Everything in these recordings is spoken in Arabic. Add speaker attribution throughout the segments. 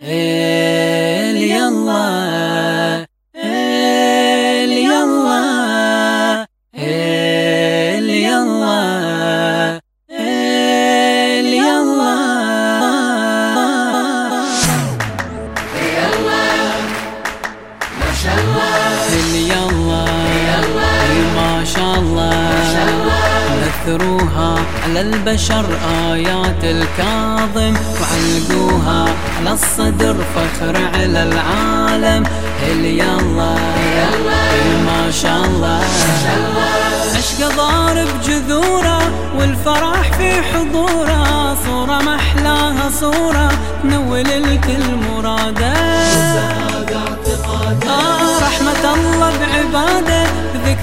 Speaker 1: هيل يلا نثروها على البشر آيات الكاظم وعلقوها على الصدر فخر على العالم. هل يلا؟ ما شاء الله؟ عشق ضارب جذوره والفرح في حضوره. صورة محلاها صورة تنول الكل مراده.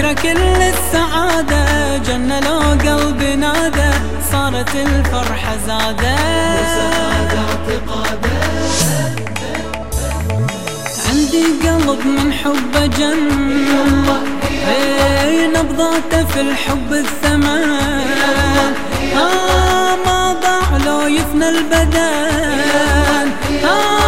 Speaker 1: ذكرى كل السعادة جنة لو قلبي نادى صارت الفرحة زادة. عندي قلب من حبه جن اي نبضاته في الحب الثمن. آه ما ضاع لو يفنى البدن. آه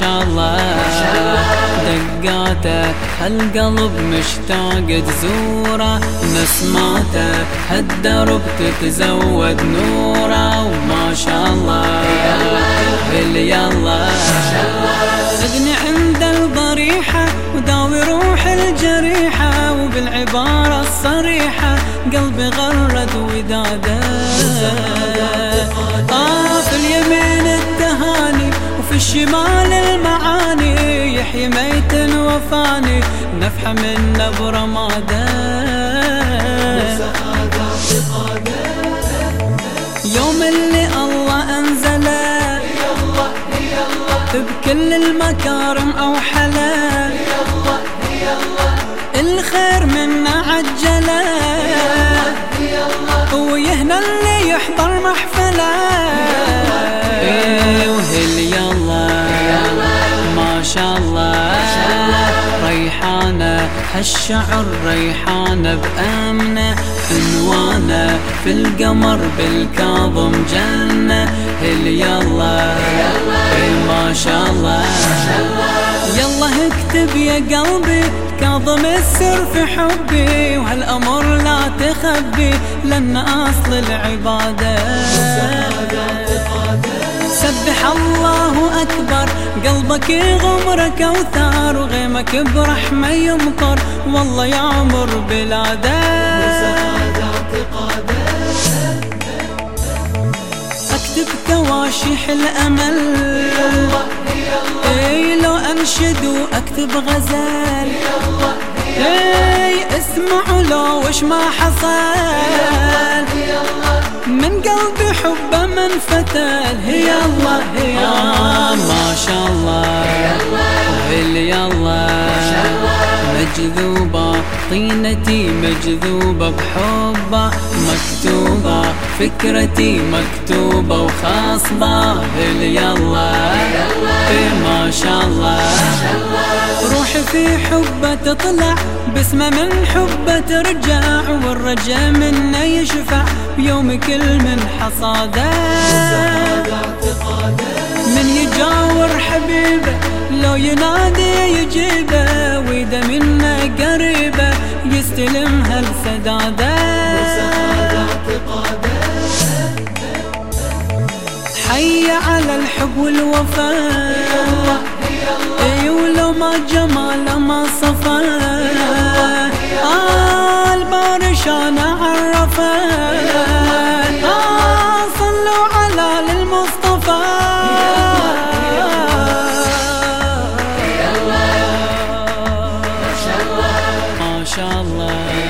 Speaker 1: شاء الله دقاته هالقلب مشتاق تزوره. نسماته هالدرب تتزود نوره. وما شاء الله هل يلا. أغني عند الضريحة وداوي روح الجريحة. وبالعبارة الصريحة قلبي غرد وداده. الشمال المعاني يحيي ميت وفاني نفحة من نبر مادة. يوم اللي الله أنزله بكل المكارم أوحله. الخير منا عجله. ويهنى اللي يحضر محفله شاء الله. ريحانة هالشعر ريحانة بأمنة عنوانة في القمر بالكاظم جنة. هل يلا؟ ما شاء الله؟ يلا اكتب يا قلبي كاظم السر في حبي. وهالأمر لا تخبي لأن أصل العبادة. سبح الله أكبر. قلبك يغمر كوثر وغيمك برحمة يمطر والله يعمر بلاده أكتب تواشيح الأمل. إي لو أنشد واكتب غزل. إي اسمعوا لو وش ما حصل. من قلبي حبه من فتل هي الله هي الله. ما شاء الله. هل يلا. مجذوبة طينتي مجذوبة بحبة مكتوبة فكرتي مكتوبة وخاصبة. هل يلا. إيه ما شاء الله. روحي في حبه تطلع بسمه من حبه ترجع والرجا منه يشفع. بيوم كل من حصاده. من يجاور حبيبه لو ينادي يجيبه. وإذا منه قريبه يستلم هالسداده. حي على الحب والوفاء إي ولو ما جمال ما صفا. آه البارش أنا ما